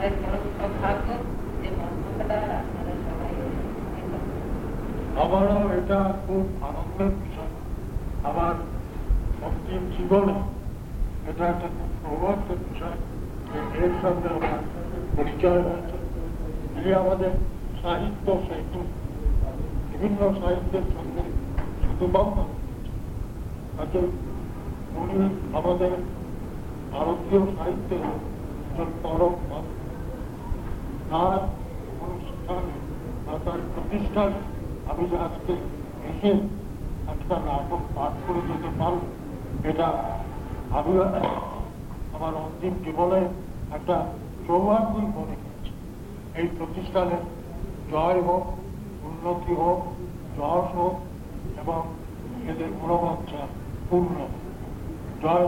আমাদের যে এটা খুব আনন্দের বিষয়। আমার অন্তিম জীবনে এটা একটা খুব সৌভাগ্যের বিষয় এর সঙ্গে আমার পরিচয় হয়েছে তিনি আমাদের সাহিত্য সেতু বিভিন্ন সাহিত্যের সঙ্গে শুধুমাত্র তাতে উনি আমাদের ভারতীয় সাহিত্যের একজন পরম মানুষ। তার অনুষ্ঠানে বা তার প্রতিষ্ঠানে, আমি আজকে এসে একটা নাটক পাঠ করে যেতে পারব, এটা আমি আমার অন্তিম জীবনে একটা সৌভাগ্যই মনে করছি। এই প্রতিষ্ঠানের জয় হোক, উন্নতি হোক, যশ হোক, এবং এদের গুণবাঞ্ছা পূর্ণ জয়